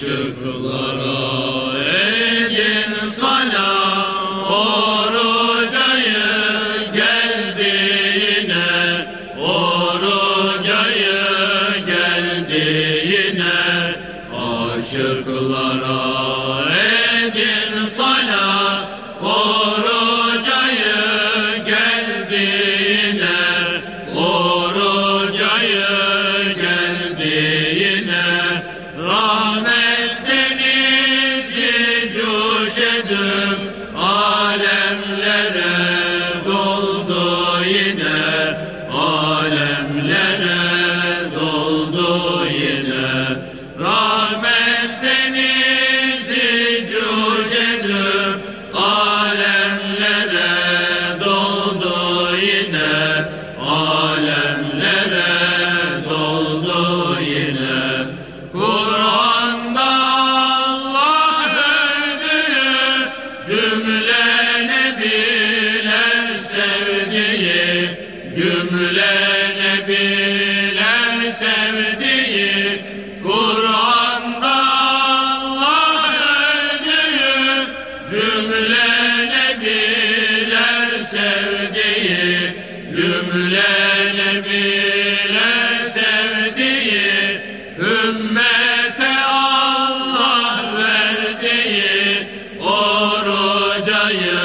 Şükrullara edin salam Orucayı geldiğine Orucayı geldiğine Aşıklara Yeah. Cümle nebile sevdiği ümmete Allah verdiği orucayı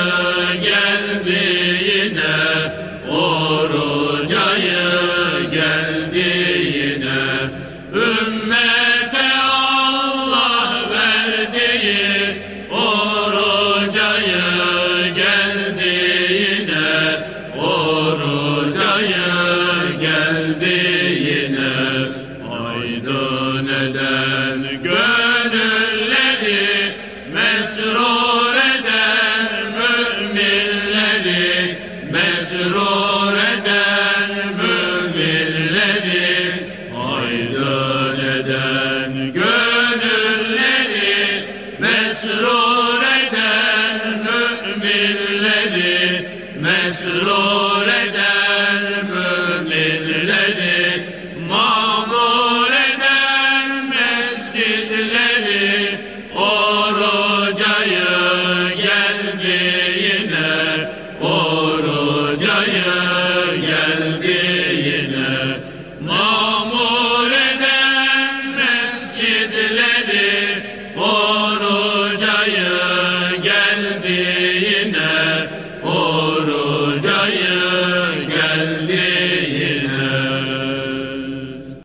الروح Yeah.